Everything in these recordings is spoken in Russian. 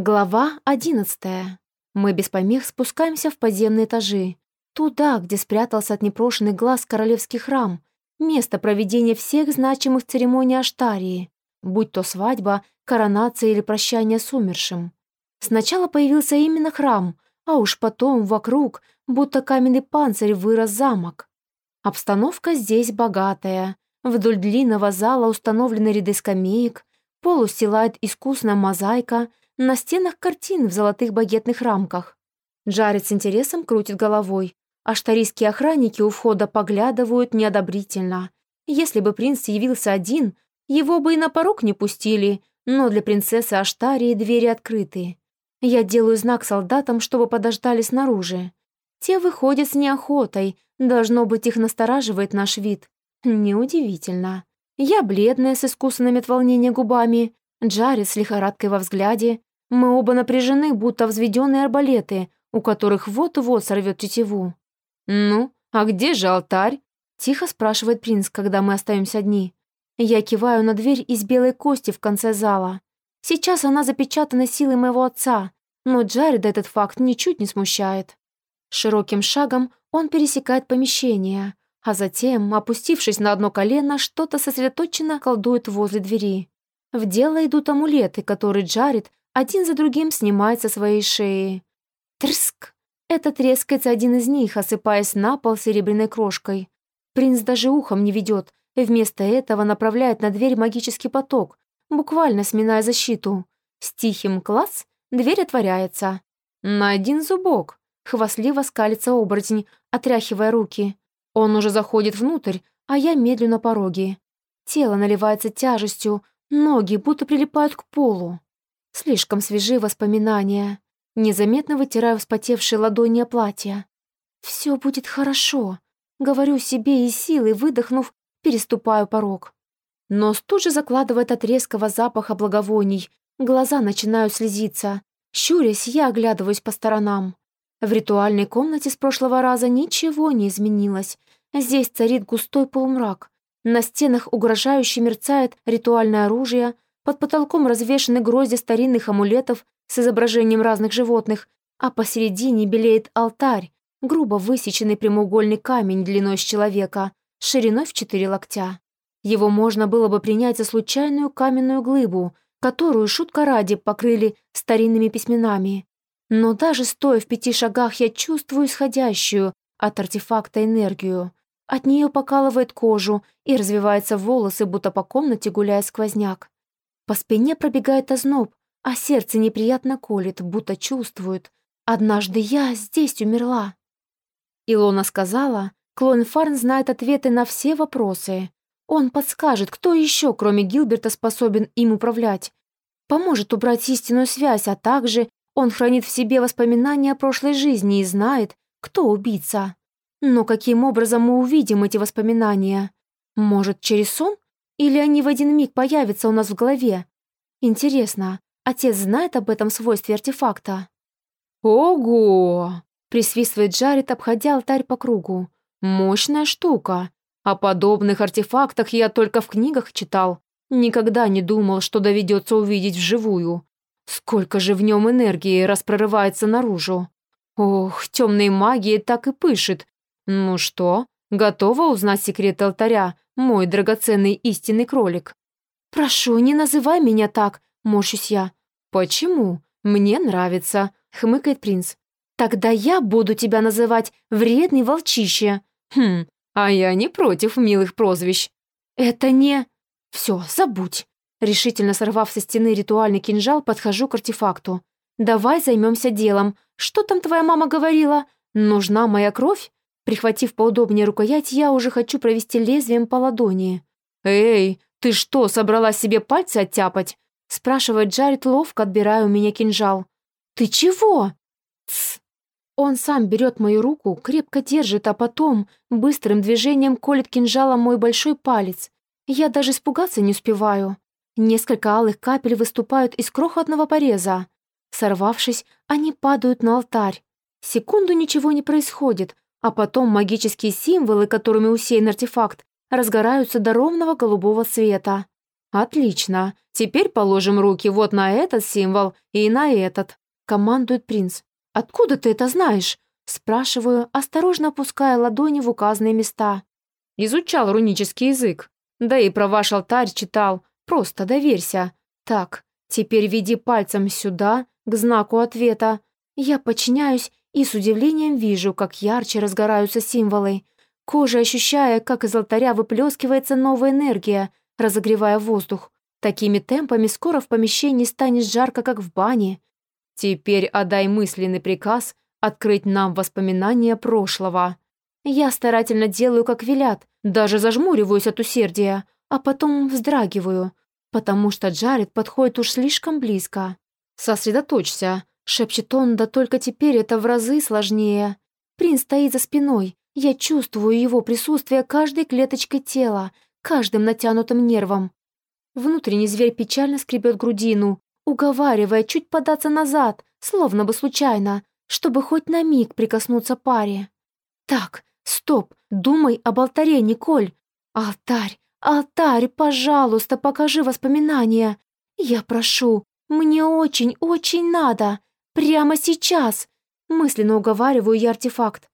Глава одиннадцатая. Мы без помех спускаемся в подземные этажи. Туда, где спрятался от непрошенных глаз королевский храм, место проведения всех значимых церемоний Аштарии, будь то свадьба, коронация или прощание с умершим. Сначала появился именно храм, а уж потом вокруг, будто каменный панцирь, вырос замок. Обстановка здесь богатая. Вдоль длинного зала установлены ряды скамеек, пол устилает искусная мозаика, на стенах картин в золотых багетных рамках. Джаред с интересом крутит головой, а штарийские охранники у входа поглядывают неодобрительно. Если бы принц явился один, его бы и на порог не пустили, но для принцессы Аштарии двери открыты. Я делаю знак солдатам, чтобы подождали снаружи. Те выходят с неохотой, должно быть, их настораживает наш вид. Неудивительно. Я бледная, с искусанными от волнения губами, Джаред с лихорадкой во взгляде, мы оба напряжены, будто взведенные арбалеты, у которых вот-вот сорвет тетиву. «Ну, а где же алтарь?» — тихо спрашивает принц, когда мы остаемся одни. Я киваю на дверь из белой кости в конце зала. Сейчас она запечатана силой моего отца, но Джареда этот факт ничуть не смущает. Широким шагом он пересекает помещение, а затем, опустившись на одно колено, что-то сосредоточенно колдует возле двери. В дело идут амулеты, которые Джаред один за другим снимает со своей шеи. Трск! Это трескается один из них, осыпаясь на пол серебряной крошкой. Принц даже ухом не ведет, и вместо этого направляет на дверь магический поток, буквально сминая защиту. С тихим класс дверь отворяется. На один зубок. Хвастливо скалится оборотень, отряхивая руки. Он уже заходит внутрь, а я медлю на пороге. Тело наливается тяжестью, ноги будто прилипают к полу. Слишком свежие воспоминания. Незаметно вытираю вспотевшие ладони о платье. «Все будет хорошо», — говорю себе и силой, выдохнув, переступаю порог. Нос тут же закладывает от резкого запаха благовоний, глаза начинают слезиться. Щурясь, я оглядываюсь по сторонам. В ритуальной комнате с прошлого раза ничего не изменилось. Здесь царит густой полумрак. На стенах угрожающе мерцает ритуальное оружие — под потолком развешаны грозди старинных амулетов с изображением разных животных, а посередине белеет алтарь, грубо высеченный прямоугольный камень длиной с человека, шириной в четыре локтя. Его можно было бы принять за случайную каменную глыбу, которую, шутка ради, покрыли старинными письменами. Но даже стоя в пяти шагах, я чувствую исходящую от артефакта энергию. От нее покалывает кожу и развиваются волосы, будто по комнате гуляя сквозняк. По спине пробегает озноб, а сердце неприятно колет, будто чувствует. Однажды я здесь умерла. Илона сказала, Клон Фарн знает ответы на все вопросы. Он подскажет, кто еще, кроме Гилберта, способен им управлять. Поможет убрать истинную связь, а также он хранит в себе воспоминания о прошлой жизни и знает, кто убийца. Но каким образом мы увидим эти воспоминания? Может, через сон? Или они в один миг появятся у нас в голове? Интересно, отец знает об этом свойстве артефакта? «Ого!» — присвистывает Джаред, обходя алтарь по кругу. «Мощная штука. О подобных артефактах я только в книгах читал. Никогда не думал, что доведется увидеть вживую. Сколько же в нем энергии распрорывается наружу. Ох, темной магии так и пышет. Ну что, готова узнать секрет алтаря, мой драгоценный истинный кролик. «Прошу, не называй меня так», — морщусь я. «Почему? Мне нравится», — хмыкает принц. «Тогда я буду тебя называть вредный волчище». «Хм, а я не против милых прозвищ». «Это не...» «Все, забудь». Решительно сорвав со стены ритуальный кинжал, подхожу к артефакту. «Давай займемся делом. Что там твоя мама говорила? Нужна моя кровь?» Прихватив поудобнее рукоять, я уже хочу провести лезвием по ладони. «Эй, ты что, собралась себе пальцы оттяпать?» спрашивает Джаред, ловко отбирая у меня кинжал. «Ты чего?» «Тсс». Он сам берет мою руку, крепко держит, а потом быстрым движением колет кинжалом мой большой палец. Я даже испугаться не успеваю. Несколько алых капель выступают из крохотного пореза. Сорвавшись, они падают на алтарь. Секунду ничего не происходит, а потом магические символы, которыми усеян артефакт, разгораются до ровного голубого цвета. Отлично. Теперь положим руки вот на этот символ и на этот», — командует принц. «Откуда ты это знаешь?» — спрашиваю, осторожно опуская ладони в указанные места. «Изучал рунический язык. Да и про ваш алтарь читал. Просто доверься. Так, теперь веди пальцем сюда, к знаку ответа. Я подчиняюсь и с удивлением вижу, как ярче разгораются символы. Кожа ощущая, как из алтаря выплескивается новая энергия, разогревая воздух. Такими темпами скоро в помещении станет жарко, как в бане. Теперь отдай мысленный приказ открыть нам воспоминания прошлого. Я старательно делаю, как велят, даже зажмуриваюсь от усердия, а потом вздрагиваю, потому что Джаред подходит уж слишком близко. «Сосредоточься», — шепчет он, да только теперь это в разы сложнее. Принц стоит за спиной, я чувствую его присутствие каждой клеточкой тела, каждым натянутым нервом. Внутренний зверь печально скребет грудину, уговаривая чуть податься назад, словно бы случайно, чтобы хоть на миг прикоснуться паре. «Так, стоп, думай об алтаре, Николь! Алтарь, алтарь, пожалуйста, покажи воспоминания! Я прошу, мне очень-очень надо! Прямо сейчас!» Мысленно уговариваю я артефакт.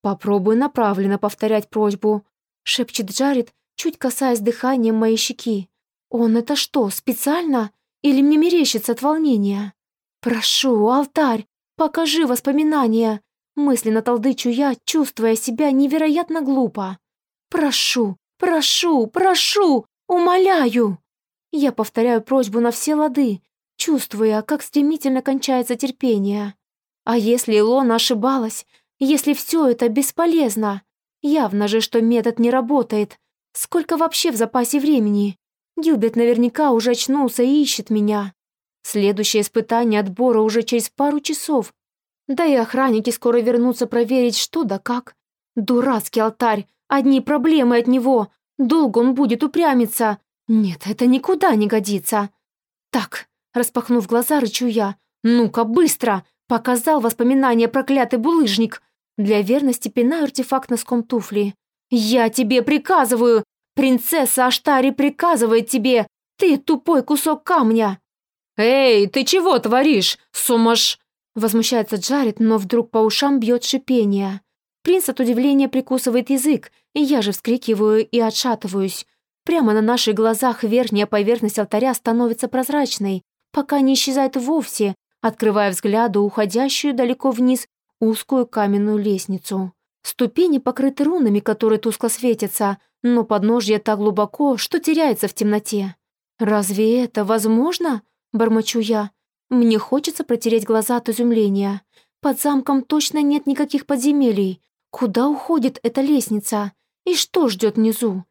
«Попробуй направленно повторять просьбу», — шепчет Джаред, чуть касаясь дыханием моей щеки. «Он это что, специально? Или мне мерещится от волнения?» «Прошу, алтарь, покажи воспоминания!» Мысленно толдычу я, чувствуя себя невероятно глупо. «Прошу, прошу, прошу, умоляю!» Я повторяю просьбу на все лады, чувствуя, как стремительно кончается терпение. А если Илона ошибалась, если все это бесполезно? Явно же, что метод не работает. Сколько вообще в запасе времени? Гилберт наверняка уже очнулся и ищет меня. Следующее испытание отбора уже через пару часов. Да и охранники скоро вернутся проверить, что да как. Дурацкий алтарь, одни проблемы от него. Долго он будет упрямиться. Нет, это никуда не годится. Так, распахнув глаза, рычу я. «Ну-ка, быстро! Показал воспоминания проклятый булыжник. Для верности пинаю артефакт носком туфли. «Я тебе приказываю! Принцесса Аштари приказывает тебе! Ты тупой кусок камня!» «Эй, ты чего творишь, сумаш?» Возмущается Джаред, но вдруг по ушам бьет шипение. Принц от удивления прикусывает язык, и я же вскрикиваю и отшатываюсь. Прямо на наших глазах верхняя поверхность алтаря становится прозрачной, пока не исчезает вовсе, открывая взгляду уходящую далеко вниз узкую каменную лестницу. Ступени покрыты рунами, которые тускло светятся, но подножье так глубоко, что теряется в темноте. «Разве это возможно?» — бормочу я. Мне хочется протереть глаза от изумления. Под замком точно нет никаких подземелий. Куда уходит эта лестница? И что ждет внизу?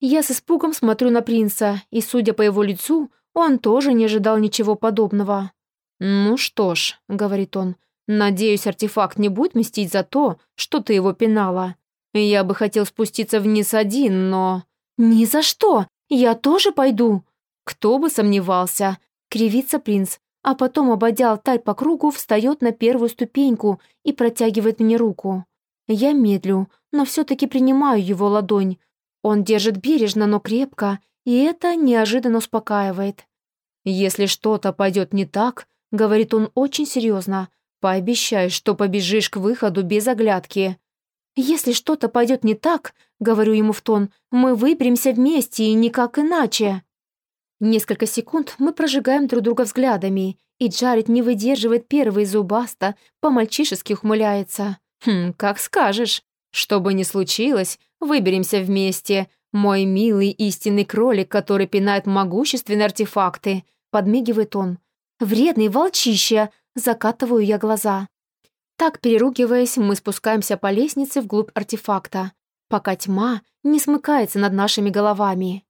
Я с испугом смотрю на принца, и, судя по его лицу, он тоже не ожидал ничего подобного. «Ну что ж», — говорит он, — «надеюсь, артефакт не будет мстить за то, что ты его пинала. Я бы хотел спуститься вниз один, но...» «Ни за что! Я тоже пойду!» «Кто бы сомневался!» — кривится принц, а потом, ободя алтарь по кругу, встает на первую ступеньку и протягивает мне руку. Я медлю, но все-таки принимаю его ладонь. Он держит бережно, но крепко, и это неожиданно успокаивает. Если что-то пойдет не так, — говорит он очень серьезно. «Пообещай, что побежишь к выходу без оглядки». «Если что-то пойдет не так», — говорю ему в тон, «мы выберемся вместе и никак иначе». Несколько секунд мы прожигаем друг друга взглядами, и Джаред не выдерживает первый зубаста, по-мальчишески ухмыляется. «Хм, как скажешь. Что бы ни случилось, выберемся вместе. Мой милый истинный кролик, который пинает могущественные артефакты», — подмигивает он. Вредный волчище!» — закатываю я глаза. Так, переругиваясь, мы спускаемся по лестнице вглубь артефакта, пока тьма не смыкается над нашими головами.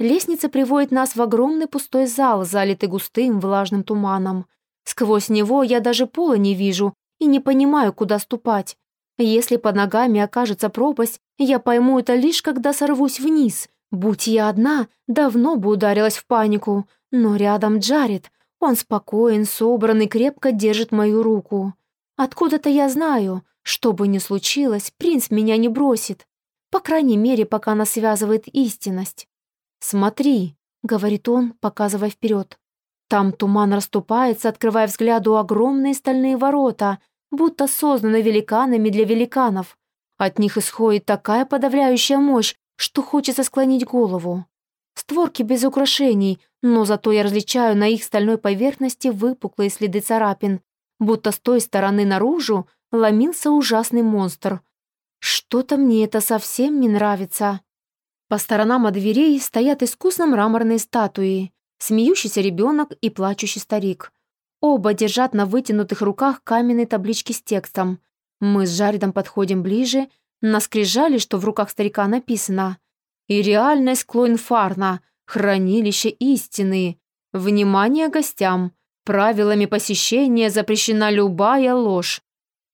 Лестница приводит нас в огромный пустой зал, залитый густым влажным туманом. Сквозь него я даже пола не вижу и не понимаю, куда ступать. Если под ногами окажется пропасть, я пойму это лишь, когда сорвусь вниз. Будь я одна, давно бы ударилась в панику, но рядом Джаред, он спокоен, собран и крепко держит мою руку. Откуда-то я знаю, что бы ни случилось, принц меня не бросит. По крайней мере, пока нас связывает истинность. «Смотри», — говорит он, показывая вперед. Там туман расступается, открывая взгляду огромные стальные ворота, будто созданы великанами для великанов. От них исходит такая подавляющая мощь, что хочется склонить голову. Створки без украшений, но зато я различаю на их стальной поверхности выпуклые следы царапин, будто с той стороны наружу ломился ужасный монстр. Что-то мне это совсем не нравится. По сторонам от дверей стоят искусно мраморные статуи, смеющийся ребенок и плачущий старик. Оба держат на вытянутых руках каменные таблички с текстом. Мы с Жаридом подходим ближе, наскрижали, что в руках старика написано «И реальность Клойнфарна, хранилище истины. Внимание гостям! Правилами посещения запрещена любая ложь».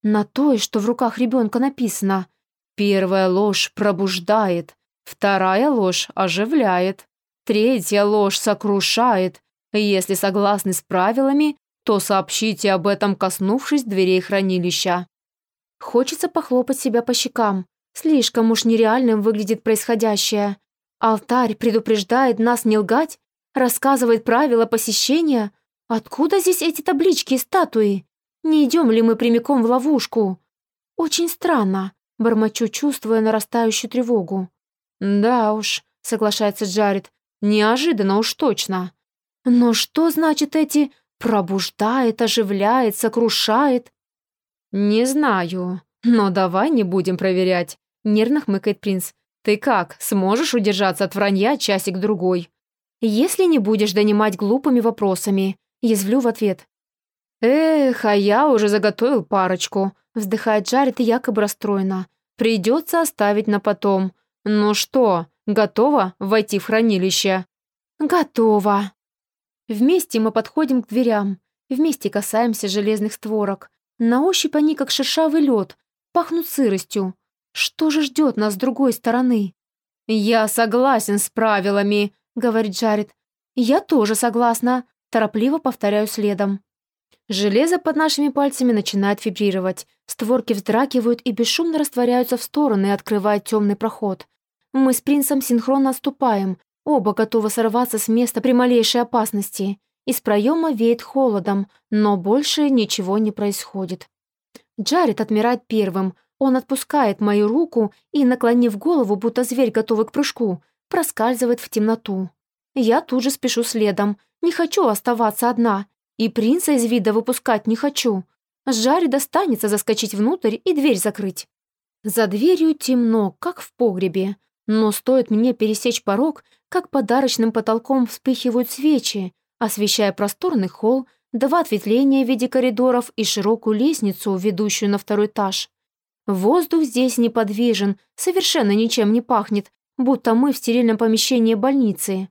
На той, что в руках ребенка написано «Первая ложь пробуждает, вторая ложь оживляет, третья ложь сокрушает. Если согласны с правилами, то сообщите об этом, коснувшись дверей хранилища». Хочется похлопать себя по щекам. Слишком уж нереальным выглядит происходящее. Алтарь предупреждает нас не лгать, рассказывает правила посещения. Откуда здесь эти таблички и статуи? Не идем ли мы прямиком в ловушку? Очень странно, бормочу, чувствуя нарастающую тревогу. Да уж, соглашается Джаред, неожиданно уж точно. Но что значит эти «пробуждает», «оживляет», «сокрушает»? «Не знаю, но давай не будем проверять», — нервно хмыкает принц. «Ты как, сможешь удержаться от вранья часик-другой?» «Если не будешь донимать глупыми вопросами», — язвлю в ответ. «Эх, а я уже заготовил парочку», — вздыхает Джаред якобы расстроена. «Придется оставить на потом. Ну что, готова войти в хранилище?» «Готова». Вместе мы подходим к дверям, вместе касаемся железных створок. На ощупь они как шершавый лед, пахнут сыростью. Что же ждет нас с другой стороны? «Я согласен с правилами», — говорит Джаред. «Я тоже согласна», — торопливо повторяю следом. Железо под нашими пальцами начинает вибрировать. Створки вздракивают и бесшумно растворяются в стороны, открывая темный проход. Мы с принцем синхронно отступаем, оба готовы сорваться с места при малейшей опасности. Из проема веет холодом, но больше ничего не происходит. Джаред отмирает первым. Он отпускает мою руку и, наклонив голову, будто зверь, готовый к прыжку, проскальзывает в темноту. Я тут же спешу следом. Не хочу оставаться одна. И принца из вида выпускать не хочу. Жаре достанется заскочить внутрь и дверь закрыть. За дверью темно, как в погребе. Но стоит мне пересечь порог, как подарочным потолком вспыхивают свечи, освещая просторный холл, два ответвления в виде коридоров и широкую лестницу, ведущую на второй этаж. Воздух здесь неподвижен, совершенно ничем не пахнет, будто мы в стерильном помещении больницы.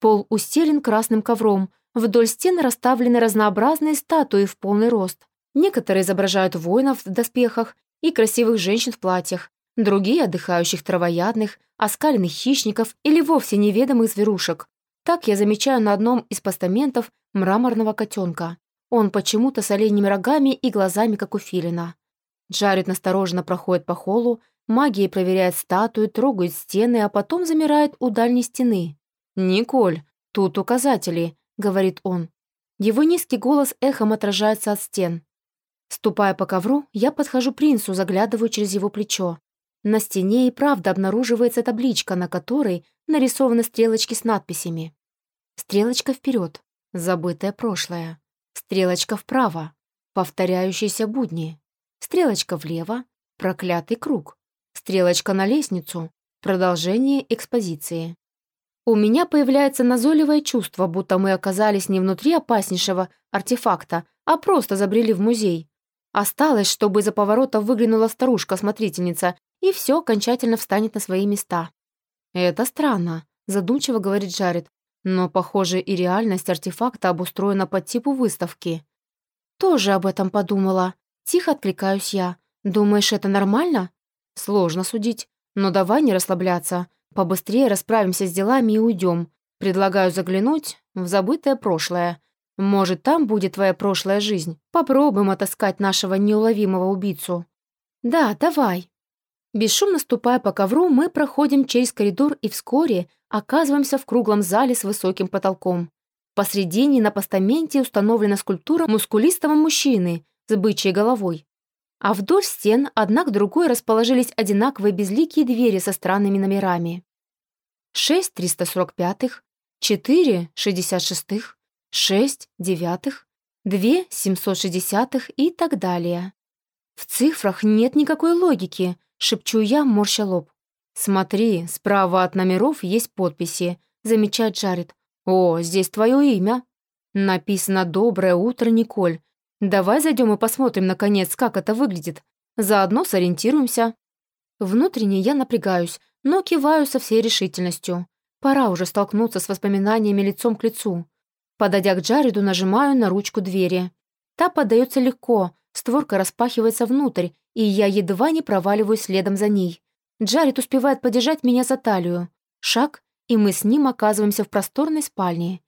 Пол устелен красным ковром, вдоль стен расставлены разнообразные статуи в полный рост. Некоторые изображают воинов в доспехах и красивых женщин в платьях, другие — отдыхающих травоядных, оскаленных хищников или вовсе неведомых зверушек. Так я замечаю на одном из постаментов мраморного котенка. Он почему-то с оленями рогами и глазами, как у филина. Джаред настороженно проходит по холлу, магией проверяет статую, трогает стены, а потом замирает у дальней стены. «Николь, тут указатели», — говорит он. Его низкий голос эхом отражается от стен. Ступая по ковру, я подхожу принцу, заглядываю через его плечо. На стене и правда обнаруживается табличка, на которой нарисованы стрелочки с надписями. Стрелочка вперед, забытое прошлое. Стрелочка вправо, повторяющиеся будни. Стрелочка влево, проклятый круг. Стрелочка на лестницу, продолжение экспозиции. У меня появляется назойливое чувство, будто мы оказались не внутри опаснейшего артефакта, а просто забрели в музей. Осталось, чтобы из-за поворота выглянула старушка-смотрительница, и все окончательно встанет на свои места. «Это странно», — задумчиво говорит Джаред. Но, похоже, и реальность артефакта обустроена по типу выставки. Тоже об этом подумала. Тихо откликаюсь я. Думаешь, это нормально? Сложно судить. Но давай не расслабляться. Побыстрее расправимся с делами и уйдем. Предлагаю заглянуть в забытое прошлое. Может, там будет твоя прошлая жизнь. Попробуем отыскать нашего неуловимого убийцу. Да, давай. Бесшумно ступая по ковру, мы проходим через коридор и вскоре оказываемся в круглом зале с высоким потолком. Посредине на постаменте установлена скульптура мускулистого мужчины с бычьей головой. А вдоль стен одна к другой расположились одинаковые безликие двери со странными номерами. 6 345, 4 66, 6 девятых, 2 760 и так далее. В цифрах нет никакой логики, шепчу я, морща лоб. «Смотри, справа от номеров есть подписи», — замечает Джаред. «О, здесь твое имя». Написано «Доброе утро, Николь». Давай зайдем и посмотрим, наконец, как это выглядит. Заодно сориентируемся. Внутренне я напрягаюсь, но киваю со всей решительностью. Пора уже столкнуться с воспоминаниями лицом к лицу. Подойдя к Джареду, нажимаю на ручку двери. Та поддается легко, створка распахивается внутрь, и я едва не проваливаюсь следом за ней. Джаред успевает подержать меня за талию. Шаг, и мы с ним оказываемся в просторной спальне.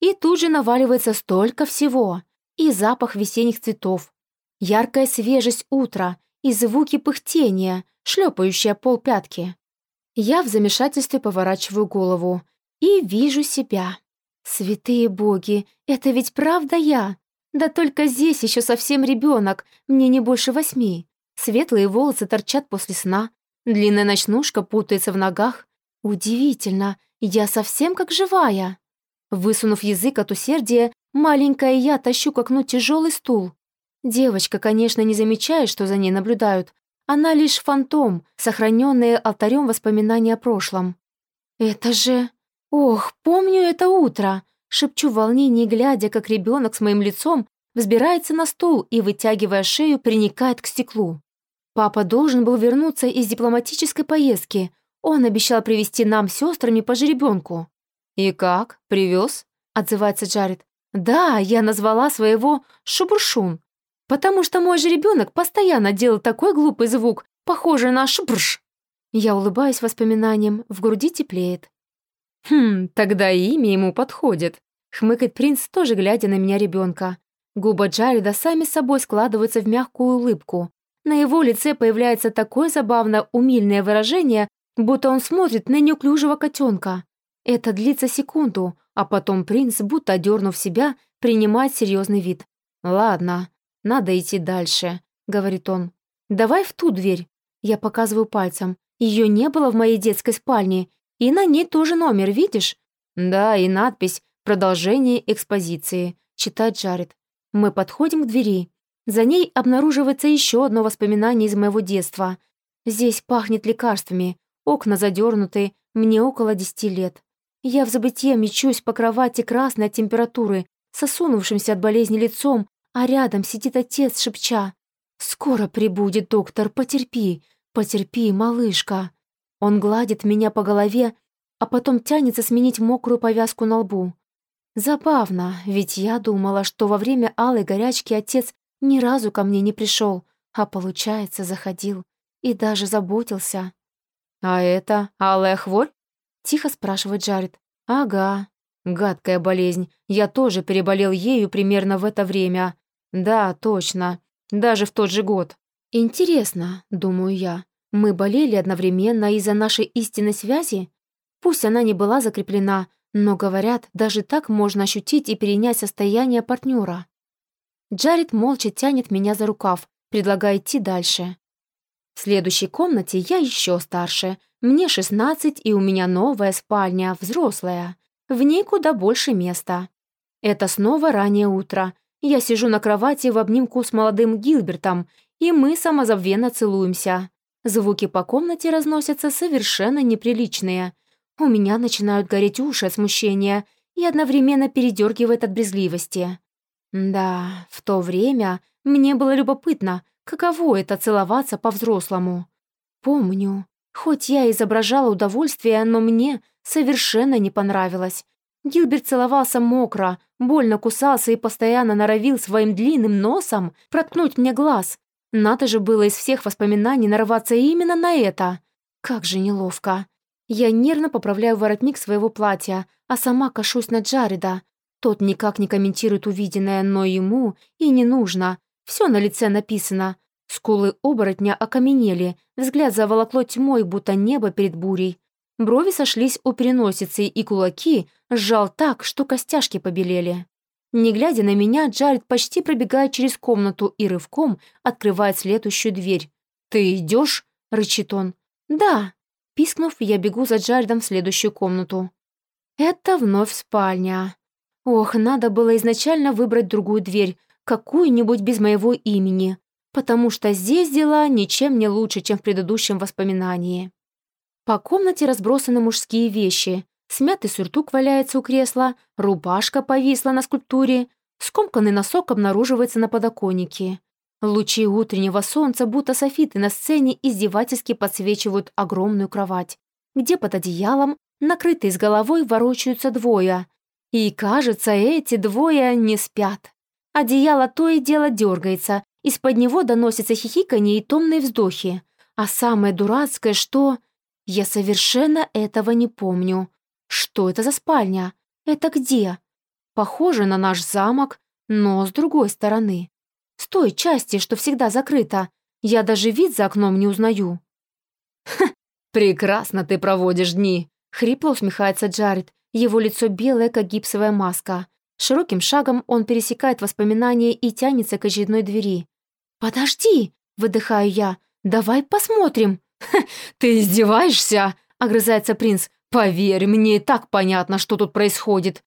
И тут же наваливается столько всего. И запах весенних цветов, яркая свежесть утра и звуки пыхтения, шлепающие пол пятки. Я в замешательстве поворачиваю голову и вижу себя. Святые боги, это ведь правда я? Да только здесь еще совсем ребенок, мне не больше восьми. Светлые волосы торчат после сна, длинная ночнушка путается в ногах. Удивительно, я совсем как живая. Высунув язык от усердия, маленькая я тащу к окну тяжелый стул. Девочка, конечно, не замечает, что за ней наблюдают, она лишь фантом, сохраненные алтарем воспоминания о прошлом. «Это же... Ох, помню это утро!» Шепчу в волнении, глядя, как ребенок с моим лицом взбирается на стул и, вытягивая шею, приникает к стеклу. Папа должен был вернуться из дипломатической поездки. Он обещал привезти нам с сестрами по жеребенку. «И как? Привез?» — отзывается Джаред. «Да, я назвала своего Шубуршун потому что мой же ребенок постоянно делал такой глупый звук, похожий на шбрш. Я улыбаюсь воспоминаниям, в груди теплеет. «Хм, тогда имя ему подходит», — хмыкает принц, тоже глядя на меня ребенка. Губы Джареда сами собой складываются в мягкую улыбку. На его лице появляется такое забавно умильное выражение, будто он смотрит на неуклюжего котенка. Это длится секунду, а потом принц, будто одернув себя, принимает серьезный вид. «Ладно, «Надо идти дальше», — говорит он. «Давай в ту дверь». Я показываю пальцем. Ее не было в моей детской спальне, и на ней тоже номер, видишь? Да, и надпись «Продолжение экспозиции», читает Джаред. Мы подходим к двери. За ней обнаруживается еще одно воспоминание из моего детства. Здесь пахнет лекарствами, окна задернуты, мне около десяти лет. Я в забытье мечусь по кровати красной от температуры, сосунувшимся от болезни лицом, а рядом сидит отец, шепча. «Скоро прибудет, доктор, потерпи, потерпи, малышка». Он гладит меня по голове, а потом тянется сменить мокрую повязку на лбу. Забавно, ведь я думала, что во время алой горячки отец ни разу ко мне не пришел, а получается, заходил и даже заботился. «А это алая хворь?» — тихо спрашивает Джаред. «Ага. Гадкая болезнь. Я тоже переболел ею примерно в это время. Да, точно. Даже в тот же год. Интересно, думаю я, мы болели одновременно из-за нашей истинной связи? Пусть она не была закреплена, но, говорят, даже так можно ощутить и перенять состояние партнера. Джаред молча тянет меня за рукав, предлагая идти дальше. В следующей комнате я еще старше. Мне 16, и у меня новая спальня, взрослая. В ней куда больше места. Это снова раннее утро, я сижу на кровати в обнимку с молодым Гилбертом, и мы самозабвенно целуемся. Звуки по комнате разносятся совершенно неприличные. У меня начинают гореть уши от смущения и одновременно передергивает от брезгливости. Да, в то время мне было любопытно, каково это целоваться по-взрослому. Помню, хоть я изображала удовольствие, но мне совершенно не понравилось. Гилберт целовался мокро, больно кусался и постоянно норовил своим длинным носом проткнуть мне глаз. Надо же было из всех воспоминаний нарываться именно на это. Как же неловко. Я нервно поправляю воротник своего платья, а сама кашусь на Джареда. Тот никак не комментирует увиденное, но ему и не нужно. Все на лице написано. Скулы оборотня окаменели, взгляд заволокло тьмой, будто небо перед бурей. Брови сошлись у переносицы, и кулаки сжал так, что костяшки побелели. Не глядя на меня, Джаред почти пробегает через комнату и рывком открывает следующую дверь. «Ты идешь?» — рычит он. «Да». Пискнув, я бегу за Джаредом в следующую комнату. Это вновь спальня. Ох, надо было изначально выбрать другую дверь, какую-нибудь без моего имени, потому что здесь дела ничем не лучше, чем в предыдущем воспоминании. По комнате разбросаны мужские вещи. Смятый сюртук валяется у кресла, рубашка повисла на скульптуре, скомканный носок обнаруживается на подоконнике. Лучи утреннего солнца, будто софиты на сцене, издевательски подсвечивают огромную кровать, где под одеялом, накрытые с головой, ворочаются двое. И, кажется, эти двое не спят. Одеяло то и дело дергается, из-под него доносится хихиканье и томные вздохи. А самое дурацкое, что... Я совершенно этого не помню. Что это за спальня? Это где? Похоже на наш замок, но с другой стороны. С той части, что всегда закрыта. Я даже вид за окном не узнаю. «Ха, прекрасно ты проводишь дни!» Хрипло усмехается Джаред. Его лицо белое, как гипсовая маска. Широким шагом он пересекает воспоминания и тянется к очередной двери. «Подожди!» — выдыхаю я. «Давай посмотрим!» «Ты издеваешься?» — огрызается принц. «Поверь, мне и так понятно, что тут происходит».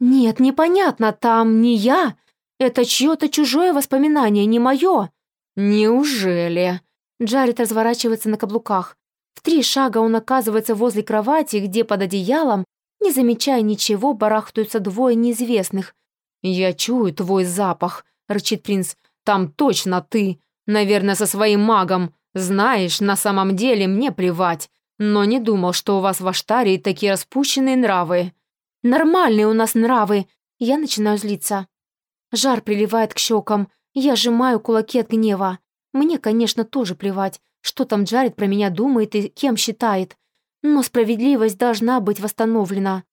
«Нет, непонятно, там не я. Это чье-то чужое воспоминание, не мое». «Неужели?» Джаред разворачивается на каблуках. В три шага он оказывается возле кровати, где под одеялом, не замечая ничего, барахтаются двое неизвестных. «Я чую твой запах», — рычит принц. «Там точно ты. Наверное, со своим магом. Знаешь, на самом деле мне плевать. Но не думал, что у вас в Аштарии такие распущенные нравы». «Нормальные у нас нравы». Я начинаю злиться. Жар приливает к щекам. Я сжимаю кулаки от гнева. Мне, конечно, тоже плевать, что там Джаред про меня думает и кем считает. Но справедливость должна быть восстановлена.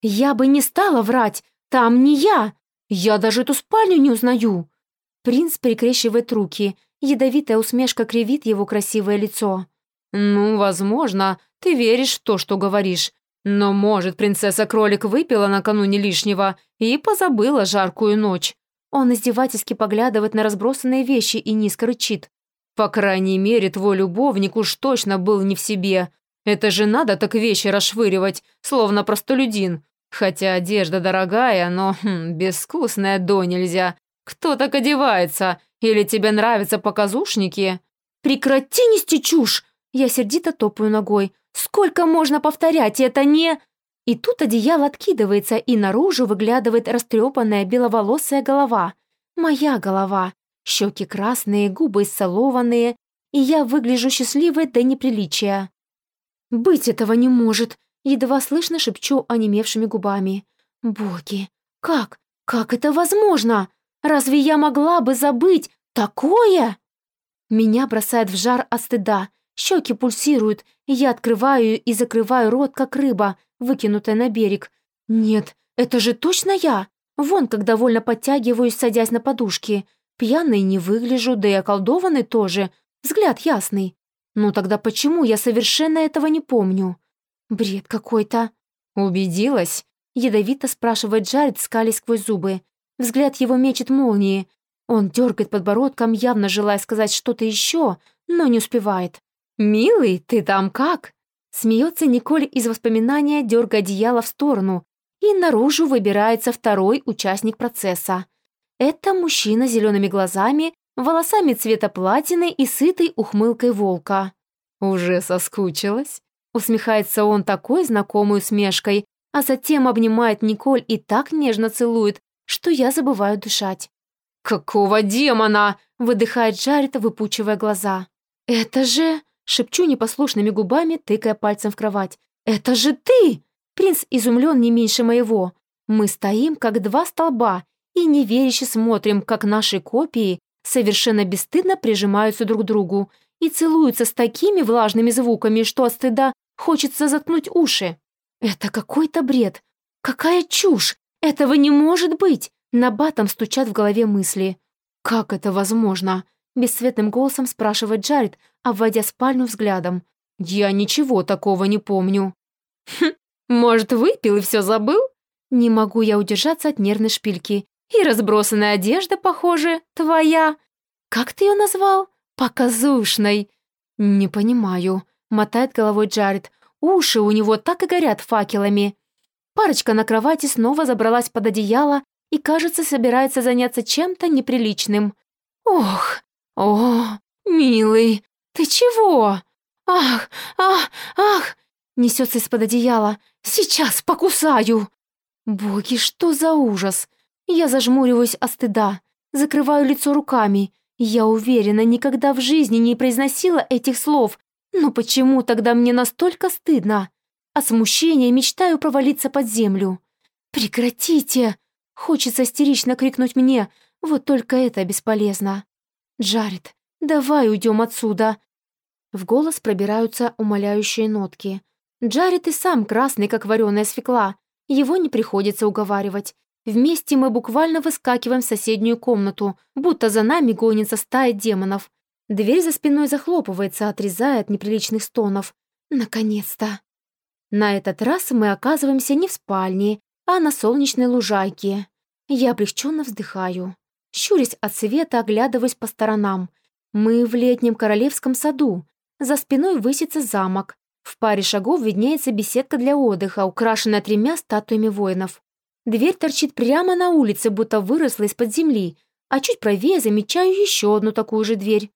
Я бы не стала врать. Там не я. Я даже эту спальню не узнаю. Принц перекрещивает руки. Ядовитая усмешка кривит его красивое лицо. «Ну, возможно, ты веришь в то, что говоришь. Но, может, принцесса-кролик выпила накануне лишнего и позабыла жаркую ночь. Он издевательски поглядывает на разбросанные вещи и низко рычит. По крайней мере, твой любовник уж точно был не в себе. Это же надо так вещи расшвыривать, словно простолюдин. Хотя одежда дорогая, но хм, безвкусная до нельзя. Кто так одевается? Или тебе нравятся показушники? Прекрати нести чушь! Я сердито топаю ногой. Сколько можно повторять, это не...» И тут одеяло откидывается, и наружу выглядывает растрепанная беловолосая голова. Моя голова. Щеки красные, губы исцелованные, и я выгляжу счастливой до неприличия. «Быть этого не может!» Едва слышно шепчу онемевшими губами. «Боги! Как? Как это возможно? Разве я могла бы забыть такое?» Меня бросает в жар от стыда. Щеки пульсируют, и я открываю и закрываю рот, как рыба, выкинутая на берег. Нет, это же точно я! Вон как довольно подтягиваюсь, садясь на подушки. Пьяной не выгляжу, да и околдованный тоже. Взгляд ясный. Ну тогда почему я совершенно этого не помню? Бред какой-то. Убедилась? Ядовито спрашивает Джаред, скалясь сквозь зубы. Взгляд его мечет молнии. Он дергает подбородком, явно желая сказать что-то еще, но не успевает. «Милый, ты там как?» Смеется Николь из воспоминания, дергая одеяло в сторону, и наружу выбирается второй участник процесса. Это мужчина с зелеными глазами, волосами цвета платины и сытой ухмылкой волка. «Уже соскучилась?» Усмехается он такой знакомой усмешкой, а затем обнимает Николь и так нежно целует, что я забываю дышать. «Какого демона?» — выдыхает Джаред, выпучивая глаза. «Это же...» Шепчу непослушными губами, тыкая пальцем в кровать. «Это же ты!» Принц изумлен не меньше моего. Мы стоим, как два столба, и неверяще смотрим, как наши копии совершенно бесстыдно прижимаются друг к другу и целуются с такими влажными звуками, что от стыда хочется заткнуть уши. Это какой-то бред. Какая чушь! Этого не может быть! На батом стучат в голове мысли. Как это возможно? Бесцветным голосом спрашивает Джаред, обводя спальню взглядом. «Я ничего такого не помню». «Хм, может, выпил и все забыл?» Не могу я удержаться от нервной шпильки. «И разбросанная одежда, похоже, твоя. Как ты ее назвал? Показушной». «Не понимаю», — мотает головой Джаред. Уши у него так и горят факелами. Парочка на кровати снова забралась под одеяло и, кажется, собирается заняться чем-то неприличным. «Ох, о, милый, ты чего? Ах, ах, ах!» Несется из-под одеяла. «Сейчас покусаю!» Боги, что за ужас! Я зажмуриваюсь от стыда, закрываю лицо руками. Я уверена, никогда в жизни не произносила этих слов. Но почему тогда мне настолько стыдно? От смущения мечтаю провалиться под землю. «Прекратите!» Хочется истерично крикнуть мне, вот только это бесполезно. «Джаред, давай уйдем отсюда!» В голос пробираются умоляющие нотки. Джаред и сам красный, как вареная свекла. Его не приходится уговаривать. Вместе мы буквально выскакиваем в соседнюю комнату, будто за нами гонится стая демонов. Дверь за спиной захлопывается, отрезая от неприличных стонов. Наконец-то! На этот раз мы оказываемся не в спальне, а на солнечной лужайке. Я облегченно вздыхаю. Щурясь от света, оглядываясь по сторонам. Мы в летнем королевском саду. За спиной высится замок. В паре шагов виднеется беседка для отдыха, украшенная тремя статуями воинов. Дверь торчит прямо на улице, будто выросла из-под земли, а чуть правее замечаю еще одну такую же дверь.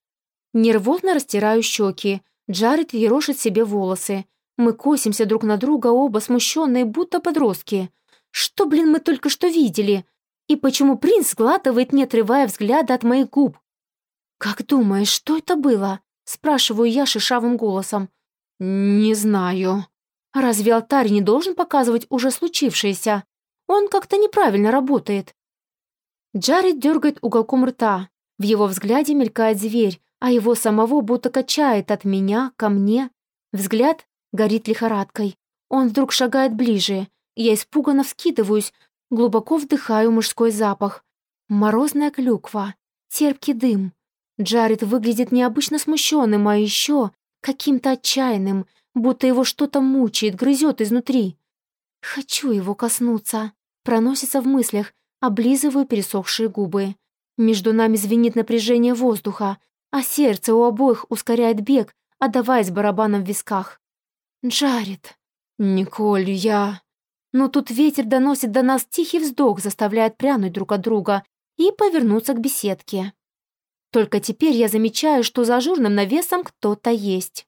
Нервозно растираю щеки. Джаред ерошит себе волосы. Мы косимся друг на друга, оба смущенные, будто подростки. Что, блин, мы только что видели? И почему принц сглатывает, не отрывая взгляда от моих губ? «Как думаешь, что это было?» Спрашиваю я шишавым голосом. «Не знаю». «Разве алтарь не должен показывать уже случившееся? Он как-то неправильно работает». Джаред дергает уголком рта. В его взгляде мелькает зверь, а его самого будто качает от меня ко мне. Взгляд горит лихорадкой. Он вдруг шагает ближе. Я испуганно вскидываюсь, глубоко вдыхаю мужской запах. Морозная клюква, терпкий дым. Джаред выглядит необычно смущенным, а еще каким-то отчаянным, будто его что-то мучает, грызет изнутри. Хочу его коснуться. Проносится в мыслях, облизываю пересохшие губы. Между нами звенит напряжение воздуха, а сердце у обоих ускоряет бег, отдаваясь барабаном в висках. Джаред. Николь, я... Но тут ветер доносит до нас тихий вздох, заставляет прянуть друг от друга и повернуться к беседке. Только теперь я замечаю, что за ажурным навесом кто-то есть.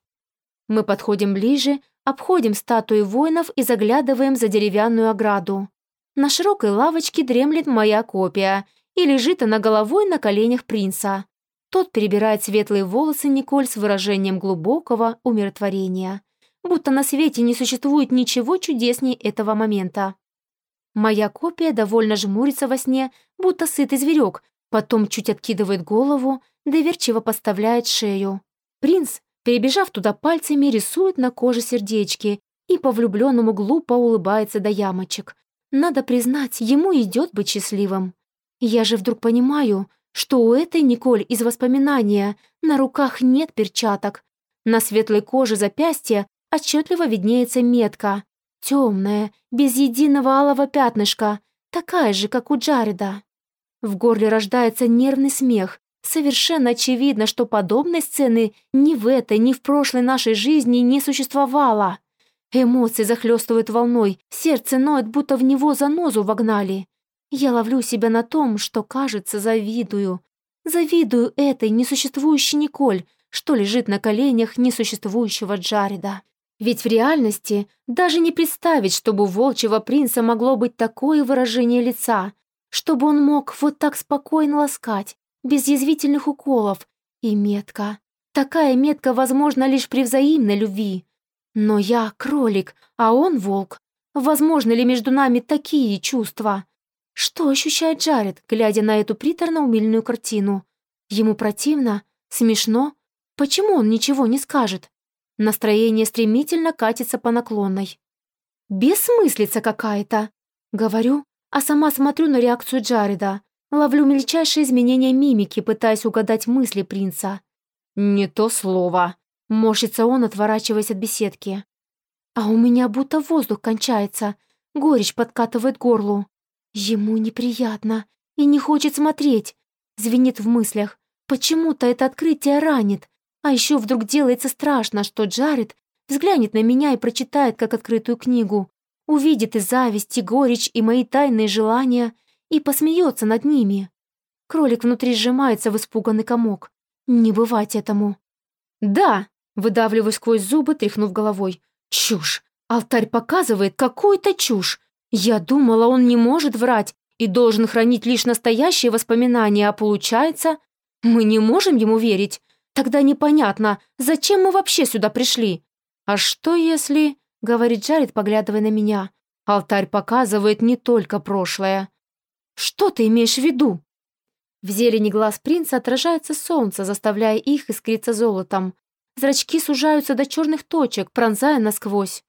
Мы подходим ближе, обходим статуи воинов и заглядываем за деревянную ограду. На широкой лавочке дремлет моя копия, и лежит она головой на коленях принца. Тот перебирает светлые волосы Николь с выражением глубокого умиротворения. Будто на свете не существует ничего чудесней этого момента. Моя копия довольно жмурится во сне, будто сытый зверек, потом чуть откидывает голову, доверчиво подставляет шею. Принц, перебежав туда пальцами, рисует на коже сердечки и по влюбленному глупо улыбается до ямочек. Надо признать, ему идет быть счастливым. Я же вдруг понимаю, что у этой Николь из воспоминания на руках нет перчаток. На светлой коже запястья отчетливо виднеется метка. Темная, без единого алого пятнышка, такая же, как у Джареда. В горле рождается нервный смех. Совершенно очевидно, что подобной сцены ни в этой, ни в прошлой нашей жизни не существовало. Эмоции захлестывают волной, сердце ноет, будто в него занозу вогнали. Я ловлю себя на том, что, кажется, завидую. Завидую этой несуществующей Николь, что лежит на коленях несуществующего Джареда. Ведь в реальности даже не представить, чтобы у волчьего принца могло быть такое выражение лица, чтобы он мог вот так спокойно ласкать, без язвительных уколов. И метка. Такая метка возможна лишь при взаимной любви. Но я кролик, а он волк. Возможно ли между нами такие чувства? Что ощущает Джаред, глядя на эту приторно-умильную картину? Ему противно? Смешно? Почему он ничего не скажет? Настроение стремительно катится по наклонной. «Бессмыслица какая-то!» Говорю, а сама смотрю на реакцию Джареда. Ловлю мельчайшие изменения мимики, пытаясь угадать мысли принца. «Не то слово», — морщится он, отворачиваясь от беседки. А у меня будто воздух кончается, горечь подкатывает горлу. Ему неприятно и не хочет смотреть. Звенит в мыслях. Почему-то это открытие ранит. А еще вдруг делается страшно, что Джаред взглянет на меня и прочитает, как открытую книгу. Увидит и зависть, и горечь, и мои тайные желания, и посмеется над ними. Кролик внутри сжимается в испуганный комок. Не бывать этому. «Да!» — выдавливаю сквозь зубы, тряхнув головой. «Чушь! Алтарь показывает какую-то чушь! Я думала, он не может врать и должен хранить лишь настоящие воспоминания, а получается, мы не можем ему верить. Тогда непонятно, зачем мы вообще сюда пришли? А что если, — говорит Джаред, поглядывая на меня, — алтарь показывает не только прошлое? Что ты имеешь в виду? В зелени глаз принца отражается солнце, заставляя их искриться золотом. Зрачки сужаются до черных точек, пронзая насквозь.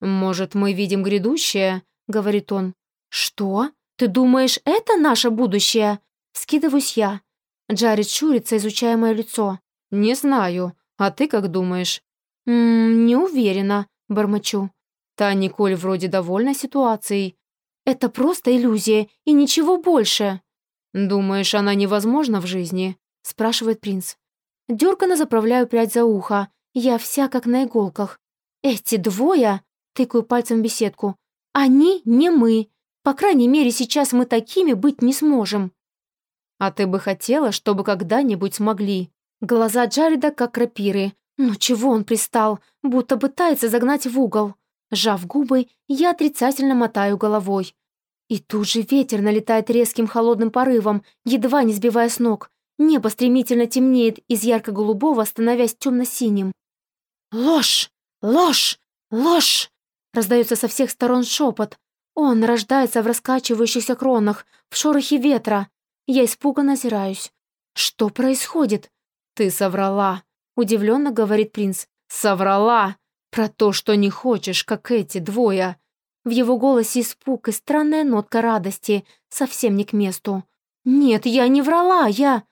«Может, мы видим грядущее?» — говорит он. «Что? Ты думаешь, это наше будущее?» Скидываюсь я. Джаред щурится, изучая мое лицо. «Не знаю. А ты как думаешь?» «Ммм, не уверена», — бормочу. Та Николь вроде довольна ситуацией. «Это просто иллюзия и ничего больше». «Думаешь, она невозможна в жизни?» — спрашивает принц. Дёрганно заправляю прядь за ухо. Я вся как на иголках. «Эти двое?» — тыкаю пальцем в беседку. «Они не мы. По крайней мере, сейчас мы такими быть не сможем». «А ты бы хотела, чтобы когда-нибудь смогли?» Глаза Джареда как крапиры. Ну чего он пристал? Будто пытается загнать в угол. Сжав губы, я отрицательно мотаю головой. И тут же ветер налетает резким холодным порывом, едва не сбивая с ног. Небо стремительно темнеет из ярко-голубого, становясь темно-синим. «Ложь! Ложь! Ложь!» Раздается со всех сторон шепот. Он рождается в раскачивающихся кронах, в шорохе ветра. Я испуганно озираюсь. «Что происходит?» «Ты соврала», — удивленно говорит принц. «Соврала! Про то, что не хочешь, как эти двое!» В его голосе испуг и странная нотка радости, совсем не к месту. «Нет, я не врала, я...»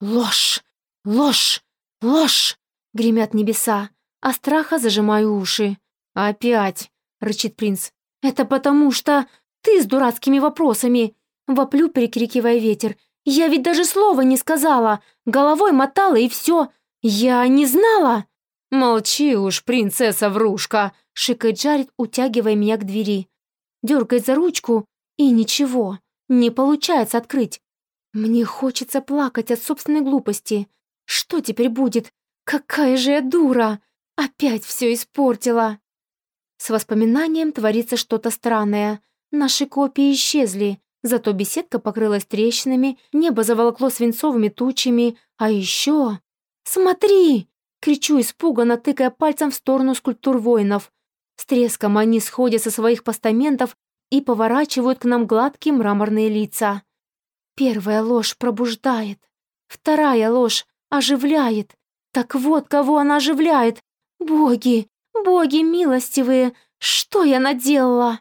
«Ложь! Ложь! Ложь!» — гремят небеса, а страха зажимаю уши. «Опять!» — рычит принц. «Это потому что ты с дурацкими вопросами!» Воплю, перекрикивая ветер. «Я ведь даже слова не сказала! Головой мотала и все! Я не знала!» «Молчи уж, принцесса-врушка!» — шикает Джаред, утягивая меня к двери. Дергает за ручку, и ничего, не получается открыть. Мне хочется плакать от собственной глупости. Что теперь будет? Какая же я дура! Опять все испортила. С воспоминанием творится что-то странное. Наши копии исчезли, зато беседка покрылась трещинами, небо заволокло свинцовыми тучами, а еще... «Смотри!» — кричу испуганно, тыкая пальцем в сторону скульптур воинов. С треском они сходят со своих постаментов и поворачивают к нам гладкие мраморные лица. Первая ложь пробуждает, вторая ложь оживляет. Так вот, кого она оживляет. Боги, боги милостивые, что я наделала?